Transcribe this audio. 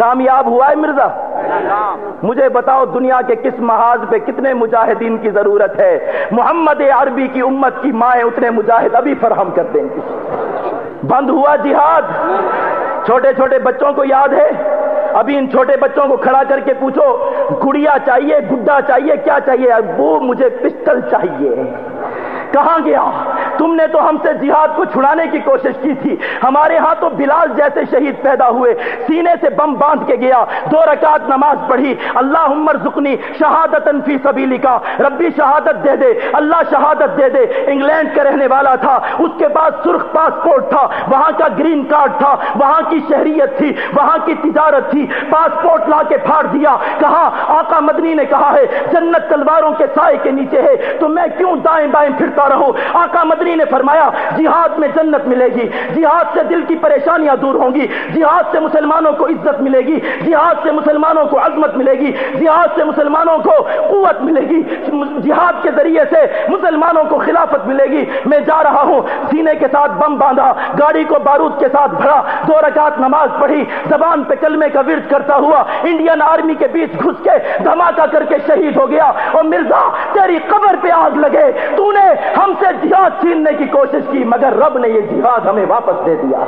کامیاب ہوا ہے مرزا؟ مجھے بتاؤ دنیا کے کس محاذ پہ کتنے مجاہدین کی ضرورت ہے؟ محمد عربی کی امت کی مائیں اتنے مجاہد ابھی فراہم کر دیں گی۔ بند ہوا جہاد۔ چھوٹے چھوٹے بچوں کو یاد ہے؟ ابھی ان چھوٹے بچوں کو کھڑا کر کے پوچھو گڑیا چاہیے گڈا چاہیے کیا چاہیے؟ وہ مجھے پسٹل چاہیے۔ کہاں گیا؟ تم نے تو ہم سے جہاد کو چھڑانے کی کوشش کی تھی۔ ہمارے ہاں تو بلال جیسے شہید پیدا ہوئے۔ سینے سے بم باندھ کے گیا۔ دو رکعت نماز پڑھی۔ اللہ عمر زکنی شہادت فی سبیلی کا ربی شہادت دے دے۔ اللہ شہادت دے دے۔ انگلینڈ کا رہنے والا تھا۔ اس کے پاس سرخ پاسپورٹ تھا۔ وہاں کا گرین کارڈ تھا۔ وہاں کی شہریت تھی۔ وہاں کی تجارت تھی۔ پاسپورٹ لا کے پھاڑ دیا۔ کہا، آقا مدنی نے کہا ہے، جنت تلواروں کے سائے کے نیچے ہے۔ تو میں کیوں دائیں بائیں پھرتا رہوں؟ آقا مدنی نے فرمایا، جہاد میں جنت ملے گی، جہاد سے دل کی پریشانیاں دور ہوں گی، جہاد سے مسلمانوں کو عزت ملے گی، جہاد سے مسلمانوں کو عظمت ملے گی، جہاد سے مسلمانوں کو قوت ملے گی، جہاد کے ذریعے سے مسلمانوں کو خلافت ملے گی، میں جا رہا ہوں، سینے کے ساتھ بم باندھا، گاڑی کو بارود کے ساتھ بھرا، دو رکعت نماز پڑھی، زبان پہ کلمے کا ورد کرتا ہوا، انڈین آرمی کے بیچ گھس کے دھماکہ کر کے شہید ہو گیا، اور مرزا پہ آگ لگے، تو نے ہم سے جہاد چھیننے کی کوشش کی، مگر رب نے یہ جہاد ہمیں واپس دے دیا۔